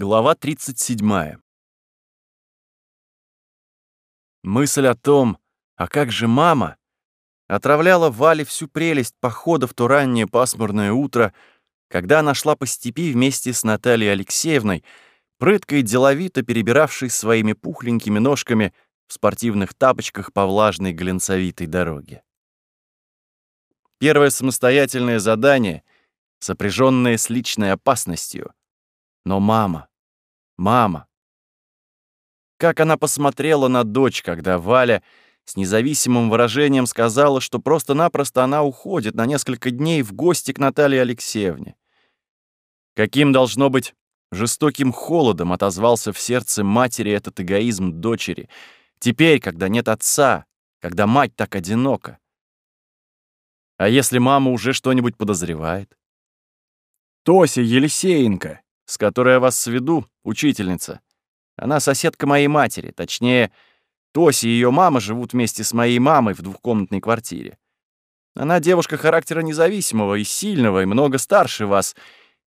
Глава 37. Мысль о том, а как же мама, отравляла Вале всю прелесть похода в то раннее пасмурное утро, когда она шла по степи вместе с Натальей Алексеевной, прытко и деловито перебиравшей своими пухленькими ножками в спортивных тапочках по влажной глинцевитой дороге. Первое самостоятельное задание, сопряженное с личной опасностью — но мама, мама. Как она посмотрела на дочь, когда Валя с независимым выражением сказала, что просто-напросто она уходит на несколько дней в гости к Наталье Алексеевне. Каким должно быть жестоким холодом отозвался в сердце матери этот эгоизм дочери. Теперь, когда нет отца, когда мать так одинока. А если мама уже что-нибудь подозревает? Тося Елисеенко, с которой я вас сведу, учительница. Она соседка моей матери, точнее, Тоси и ее мама живут вместе с моей мамой в двухкомнатной квартире. Она девушка характера независимого и сильного, и много старше вас.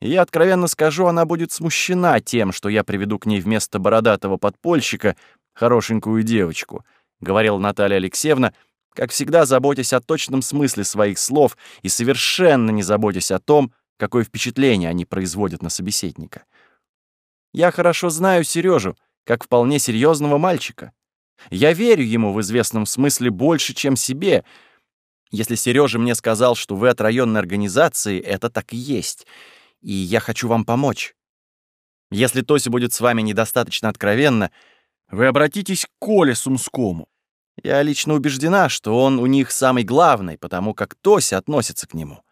И я откровенно скажу, она будет смущена тем, что я приведу к ней вместо бородатого подпольщика хорошенькую девочку, — говорила Наталья Алексеевна, как всегда заботясь о точном смысле своих слов и совершенно не заботясь о том, какое впечатление они производят на собеседника. Я хорошо знаю Сережу, как вполне серьезного мальчика. Я верю ему в известном смысле больше, чем себе. Если Сережа мне сказал, что вы от районной организации, это так и есть. И я хочу вам помочь. Если Тося будет с вами недостаточно откровенна, вы обратитесь к Коле Сумскому. Я лично убеждена, что он у них самый главный, потому как Тося относится к нему.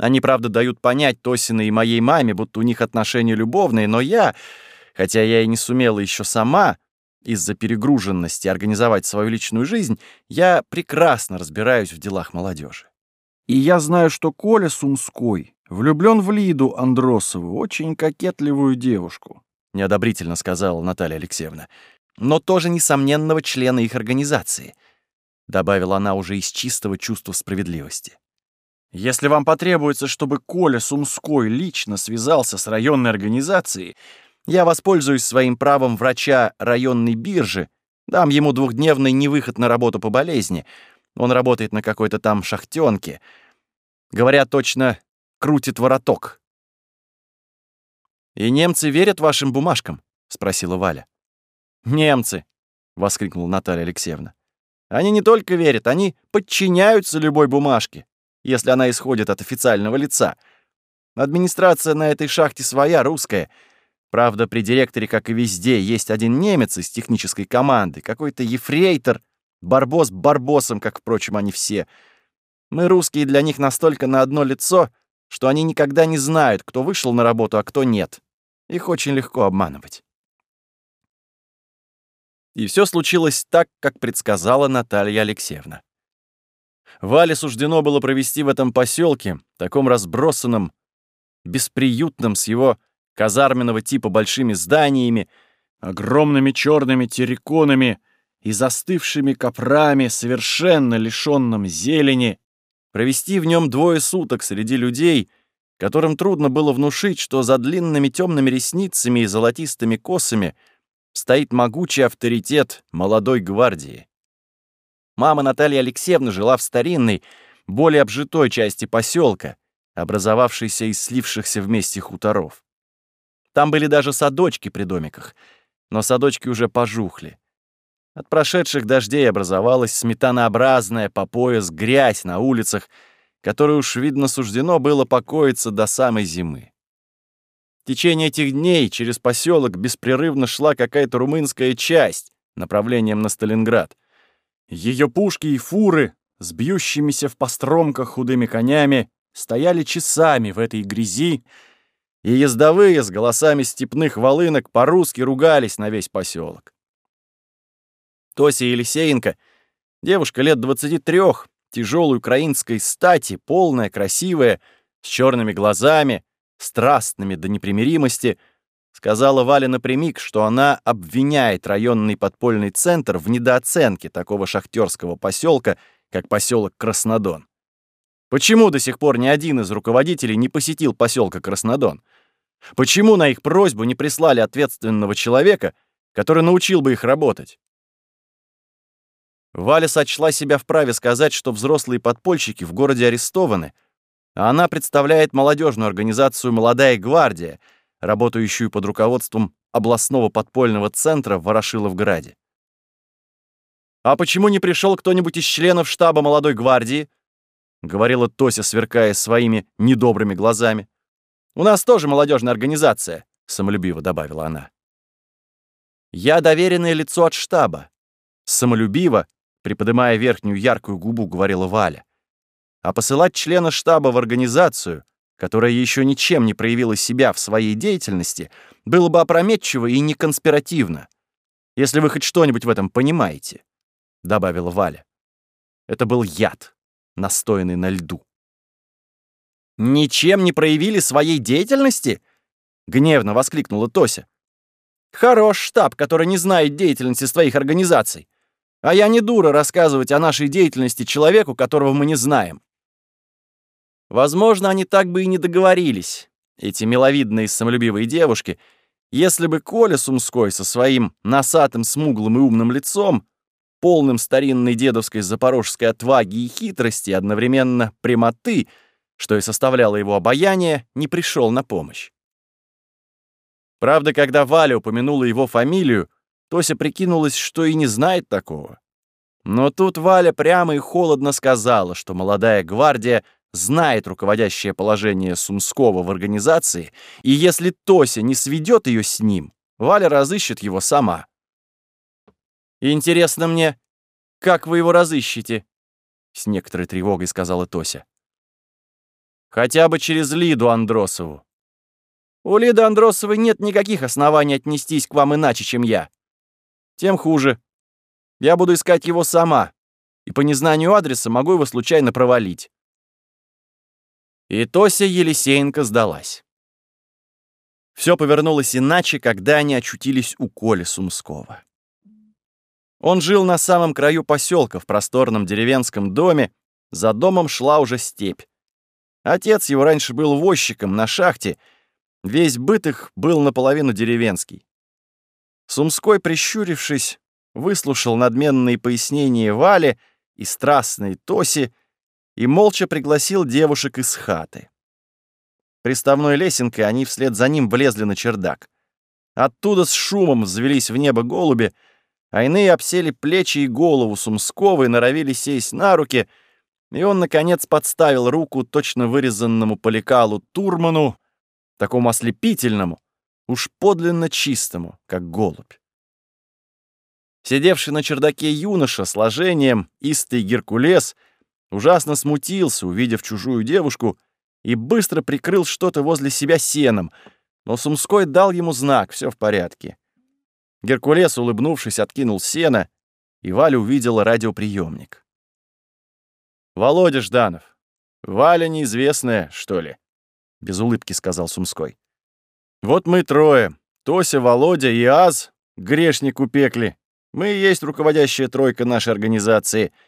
Они, правда, дают понять Тосиной и моей маме, будто у них отношения любовные, но я, хотя я и не сумела еще сама из-за перегруженности организовать свою личную жизнь, я прекрасно разбираюсь в делах молодежи. И я знаю, что Коля Сумской влюблен в Лиду Андросову, очень кокетливую девушку, неодобрительно сказала Наталья Алексеевна, но тоже несомненного члена их организации, добавила она уже из чистого чувства справедливости. Если вам потребуется, чтобы Коля Сумской лично связался с районной организацией, я воспользуюсь своим правом врача районной биржи, дам ему двухдневный невыход на работу по болезни. Он работает на какой-то там шахтёнке. Говоря точно, крутит вороток. «И немцы верят вашим бумажкам?» — спросила Валя. «Немцы!» — воскликнула Наталья Алексеевна. «Они не только верят, они подчиняются любой бумажке если она исходит от официального лица. Администрация на этой шахте своя, русская. Правда, при директоре, как и везде, есть один немец из технической команды, какой-то ефрейтор, барбос барбосом, как, впрочем, они все. Мы, русские, для них настолько на одно лицо, что они никогда не знают, кто вышел на работу, а кто нет. Их очень легко обманывать. И все случилось так, как предсказала Наталья Алексеевна. Вале суждено было провести в этом поселке, таком разбросанном, бесприютном с его казарменного типа большими зданиями, огромными черными терриконами и застывшими копрами, совершенно лишенном зелени, провести в нем двое суток среди людей, которым трудно было внушить, что за длинными темными ресницами и золотистыми косами стоит могучий авторитет молодой гвардии. Мама Наталья Алексеевна жила в старинной, более обжитой части поселка, образовавшейся из слившихся вместе хуторов. Там были даже садочки при домиках, но садочки уже пожухли. От прошедших дождей образовалась сметанообразная по пояс грязь на улицах, которой уж, видно, суждено было покоиться до самой зимы. В течение этих дней через поселок беспрерывно шла какая-то румынская часть направлением на Сталинград. Ее пушки и фуры с бьющимися в постромках худыми конями стояли часами в этой грязи, и ездовые с голосами степных волынок по-русски ругались на весь поселок. Тося Елисеенко, девушка лет 23, тяжелой украинской стати, полная, красивая, с черными глазами, страстными до непримиримости — Сказала Валя напрямик, что она обвиняет районный подпольный центр в недооценке такого шахтерского поселка, как поселок Краснодон. Почему до сих пор ни один из руководителей не посетил поселка Краснодон? Почему на их просьбу не прислали ответственного человека, который научил бы их работать? Валя сочла себя вправе сказать, что взрослые подпольщики в городе арестованы, а она представляет молодежную организацию «Молодая гвардия», работающую под руководством областного подпольного центра в Ворошиловграде. «А почему не пришел кто-нибудь из членов штаба молодой гвардии?» — говорила Тося, сверкая своими недобрыми глазами. «У нас тоже молодежная организация», — самолюбиво добавила она. «Я доверенное лицо от штаба. Самолюбиво, приподнимая верхнюю яркую губу, говорила Валя. А посылать члена штаба в организацию, которая еще ничем не проявила себя в своей деятельности, было бы опрометчиво и неконспиративно, если вы хоть что-нибудь в этом понимаете», — добавила Валя. Это был яд, настоянный на льду. «Ничем не проявили своей деятельности?» — гневно воскликнула Тося. «Хорош штаб, который не знает деятельности своих организаций. А я не дура рассказывать о нашей деятельности человеку, которого мы не знаем». Возможно, они так бы и не договорились, эти миловидные самолюбивые девушки, если бы Коля Сумской со своим носатым, смуглым и умным лицом, полным старинной дедовской запорожской отваги и хитрости, одновременно прямоты, что и составляло его обаяние, не пришел на помощь. Правда, когда Валя упомянула его фамилию, Тося прикинулась, что и не знает такого. Но тут Валя прямо и холодно сказала, что молодая гвардия знает руководящее положение Сумского в организации, и если Тося не сведет ее с ним, Валя разыщет его сама. «Интересно мне, как вы его разыщете?» С некоторой тревогой сказала Тося. «Хотя бы через Лиду Андросову. У Лиды Андросовой нет никаких оснований отнестись к вам иначе, чем я. Тем хуже. Я буду искать его сама, и по незнанию адреса могу его случайно провалить. И Тося Елисеенко сдалась. Все повернулось иначе, когда они очутились у Коли Сумского. Он жил на самом краю поселка в просторном деревенском доме, за домом шла уже степь. Отец его раньше был возчиком на шахте, весь быт их был наполовину деревенский. Сумской, прищурившись, выслушал надменные пояснения Вали и страстной Тоси и молча пригласил девушек из хаты. Приставной лесенкой они вслед за ним влезли на чердак. Оттуда с шумом взвелись в небо голуби, а иные обсели плечи и голову Сумского и норовили сесть на руки, и он, наконец, подставил руку точно вырезанному по лекалу Турману, такому ослепительному, уж подлинно чистому, как голубь. Сидевший на чердаке юноша сложением истый Геркулес — ужасно смутился, увидев чужую девушку, и быстро прикрыл что-то возле себя сеном, но Сумской дал ему знак, все в порядке. Геркулес, улыбнувшись, откинул сено, и Валя увидела радиоприемник. «Володя Жданов. Валя неизвестная, что ли?» — без улыбки сказал Сумской. «Вот мы трое. Тося, Володя и Аз, грешник у пекли. Мы и есть руководящая тройка нашей организации ——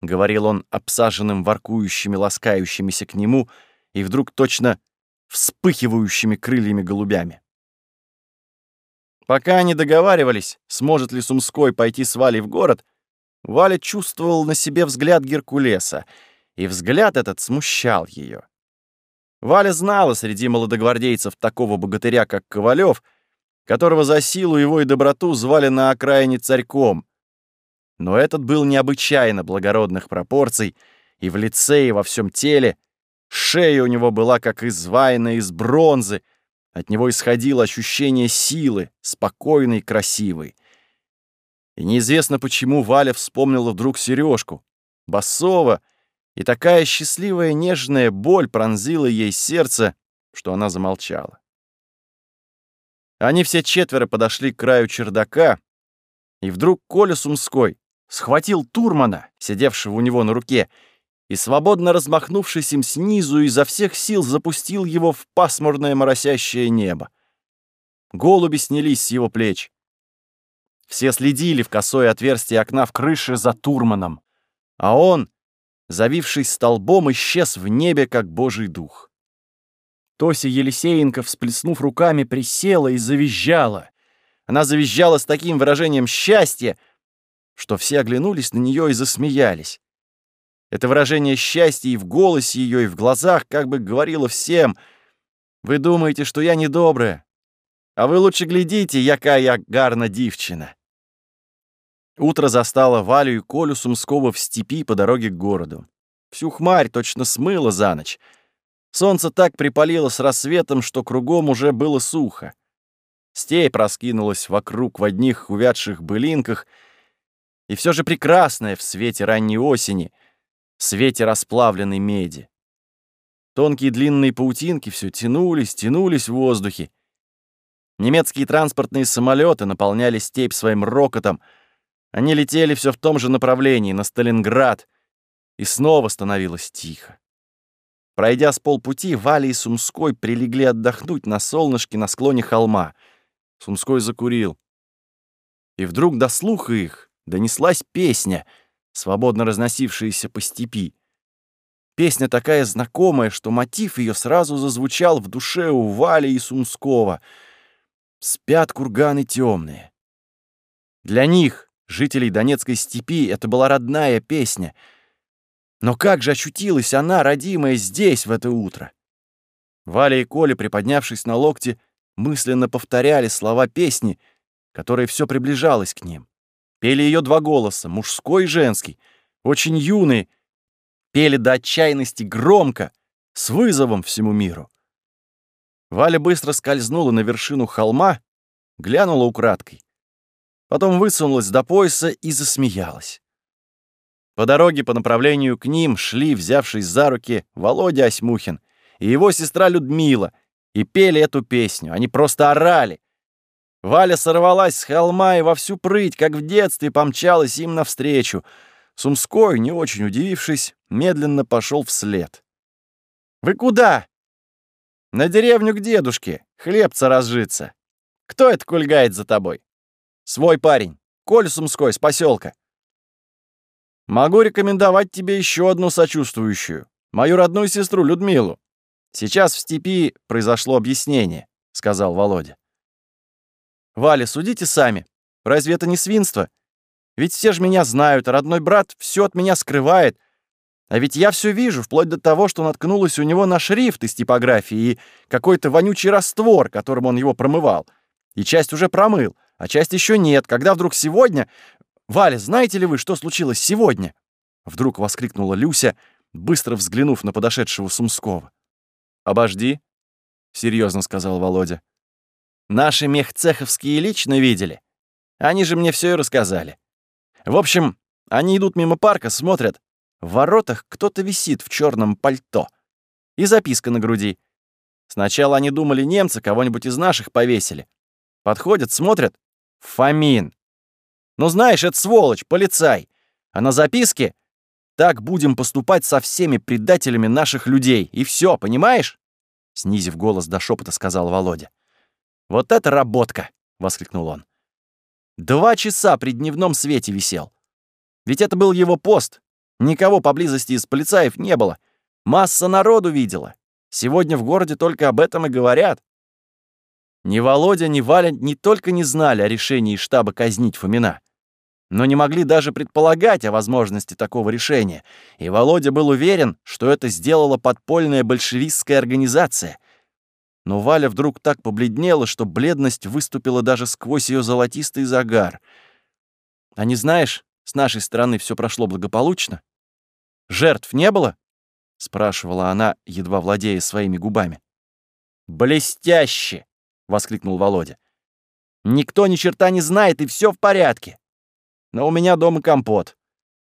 говорил он обсаженным воркующими, ласкающимися к нему и вдруг точно вспыхивающими крыльями голубями. Пока они договаривались, сможет ли Сумской пойти с Валей в город, Валя чувствовал на себе взгляд Геркулеса, и взгляд этот смущал ее. Валя знала среди молодогвардейцев такого богатыря, как Ковалев, которого за силу его и доброту звали на окраине царьком — но этот был необычайно благородных пропорций и в лице, и во всем теле. Шея у него была как изваянная из бронзы, от него исходило ощущение силы, спокойной и красивой. И неизвестно почему Валя вспомнила вдруг сережку, басова, и такая счастливая нежная боль пронзила ей сердце, что она замолчала. Они все четверо подошли к краю чердака, и вдруг Коля Сумской, схватил Турмана, сидевшего у него на руке, и, свободно размахнувшись им снизу, изо всех сил запустил его в пасмурное моросящее небо. Голуби снялись с его плеч. Все следили в косое отверстие окна в крыше за Турманом, а он, завившись столбом, исчез в небе, как божий дух. Тося Елисеенко, всплеснув руками, присела и завизжала. Она завизжала с таким выражением счастья, что все оглянулись на нее и засмеялись. Это выражение счастья и в голосе ее, и в глазах как бы говорило всем, «Вы думаете, что я недобрая? А вы лучше глядите, яка я гарна дівчина». Утро застало Валю и Колю Сумского в степи по дороге к городу. Всю хмарь точно смыло за ночь. Солнце так припалило с рассветом, что кругом уже было сухо. Степь раскинулась вокруг в одних увядших былинках, и все же прекрасная в свете ранней осени, свете расплавленной меди. Тонкие длинные паутинки все тянулись, тянулись в воздухе. Немецкие транспортные самолеты наполняли степь своим рокотом. Они летели все в том же направлении, на Сталинград, и снова становилось тихо. Пройдя с полпути, Валя и Сумской прилегли отдохнуть на солнышке на склоне холма. Сумской закурил. И вдруг до слуха их донеслась песня, свободно разносившаяся по степи. Песня такая знакомая, что мотив ее сразу зазвучал в душе у Вали и Сумского. «Спят курганы темные». Для них, жителей Донецкой степи, это была родная песня — но как же очутилась она, родимая, здесь в это утро? Валя и Коля, приподнявшись на локте, мысленно повторяли слова песни, которая все приближалась к ним. Пели ее два голоса, мужской и женский, очень юные, пели до отчаянности громко, с вызовом всему миру. Валя быстро скользнула на вершину холма, глянула украдкой. Потом высунулась до пояса и засмеялась. По дороге по направлению к ним шли, взявшись за руки, Володя Осьмухин и его сестра Людмила, и пели эту песню. Они просто орали. Валя сорвалась с холма и во всю прыть, как в детстве, помчалась им навстречу. Сумской, не очень удивившись, медленно пошел вслед. «Вы куда?» «На деревню к дедушке, хлебца разжиться. Кто это кульгает за тобой?» «Свой парень, Коль Сумской, с поселка. Могу рекомендовать тебе еще одну сочувствующую, мою родную сестру Людмилу. Сейчас в степи произошло объяснение, сказал Володя. Валя, судите сами. Разве это не свинство? Ведь все же меня знают, а родной брат все от меня скрывает. А ведь я все вижу, вплоть до того, что наткнулась у него на шрифт из типографии и какой-то вонючий раствор, которым он его промывал. И часть уже промыл, а часть еще нет. Когда вдруг сегодня Валя, знаете ли вы, что случилось сегодня?» Вдруг воскликнула Люся, быстро взглянув на подошедшего Сумского. «Обожди», — серьезно сказал Володя. «Наши мехцеховские лично видели. Они же мне все и рассказали. В общем, они идут мимо парка, смотрят. В воротах кто-то висит в черном пальто. И записка на груди. Сначала они думали, немцы кого-нибудь из наших повесили. Подходят, смотрят. Фомин. Ну знаешь, это сволочь, полицай. А на записке «Так будем поступать со всеми предателями наших людей, и все, понимаешь?» Снизив голос до шепота, сказал Володя. «Вот это работка!» — воскликнул он. «Два часа при дневном свете висел. Ведь это был его пост. Никого поблизости из полицаев не было. Масса народу видела. Сегодня в городе только об этом и говорят. Ни Володя, ни Валя не только не знали о решении штаба казнить Фомина, но не могли даже предполагать о возможности такого решения, и Володя был уверен, что это сделала подпольная большевистская организация. Но Валя вдруг так побледнела, что бледность выступила даже сквозь ее золотистый загар. «А не знаешь, с нашей стороны все прошло благополучно? Жертв не было?» — спрашивала она, едва владея своими губами. «Блестяще!» — воскликнул Володя. «Никто ни черта не знает, и все в порядке но у меня дома компот.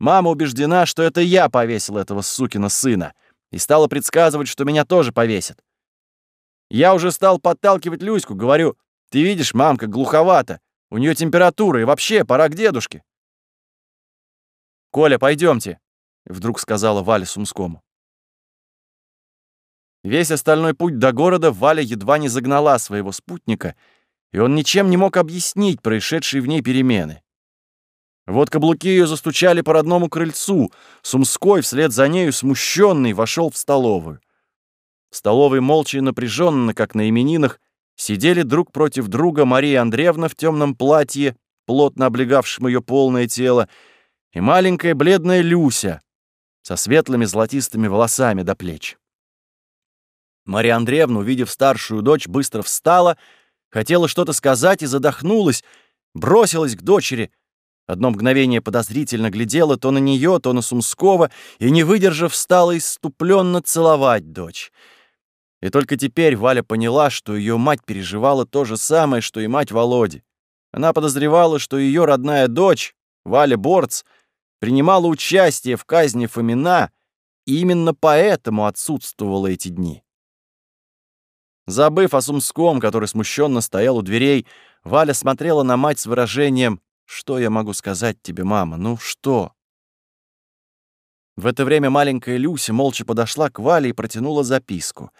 Мама убеждена, что это я повесил этого сукина сына, и стала предсказывать, что меня тоже повесят. Я уже стал подталкивать Люську, говорю, «Ты видишь, мамка глуховата, у нее температура, и вообще пора к дедушке». «Коля, пойдемте», — вдруг сказала Валя Сумскому. Весь остальной путь до города Валя едва не загнала своего спутника, и он ничем не мог объяснить происшедшие в ней перемены. Вот каблуки ее застучали по родному крыльцу. Сумской вслед за нею, смущенный, вошел в столовую. В столовой молча и напряженно, как на именинах, сидели друг против друга Мария Андреевна в темном платье, плотно облегавшем ее полное тело, и маленькая бледная Люся со светлыми золотистыми волосами до плеч. Мария Андреевна, увидев старшую дочь, быстро встала, хотела что-то сказать и задохнулась, бросилась к дочери. Одно мгновение подозрительно глядела то на нее, то на Сумского, и, не выдержав, стала иступленно целовать дочь. И только теперь Валя поняла, что ее мать переживала то же самое, что и мать Володи. Она подозревала, что ее родная дочь, Валя Борц, принимала участие в казни Фомина, и именно поэтому отсутствовала эти дни. Забыв о Сумском, который смущенно стоял у дверей, Валя смотрела на мать с выражением «Что я могу сказать тебе, мама? Ну что?» В это время маленькая Люся молча подошла к Вале и протянула записку.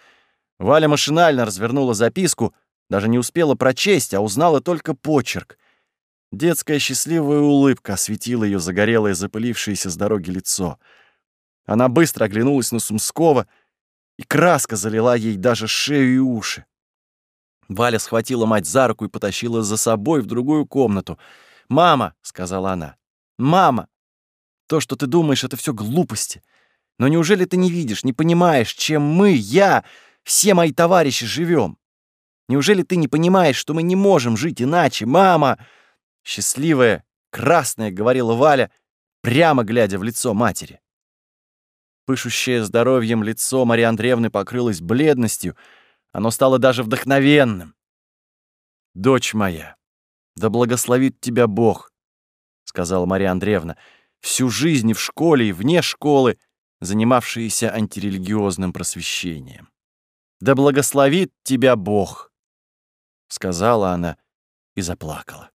Валя машинально развернула записку, даже не успела прочесть, а узнала только почерк. Детская счастливая улыбка осветила ее загорелое, запылившееся с дороги лицо. Она быстро оглянулась на Сумского, и краска залила ей даже шею и уши. Валя схватила мать за руку и потащила за собой в другую комнату — «Мама», — сказала она, — «мама, то, что ты думаешь, это все глупости. Но неужели ты не видишь, не понимаешь, чем мы, я, все мои товарищи живем? Неужели ты не понимаешь, что мы не можем жить иначе, мама?» Счастливая, красная, — говорила Валя, прямо глядя в лицо матери. Пышущее здоровьем лицо Марии Андреевны покрылось бледностью, оно стало даже вдохновенным. «Дочь моя», «Да благословит тебя Бог», — сказала Мария Андреевна, «всю жизнь и в школе, и вне школы, занимавшиеся антирелигиозным просвещением. Да благословит тебя Бог», — сказала она и заплакала.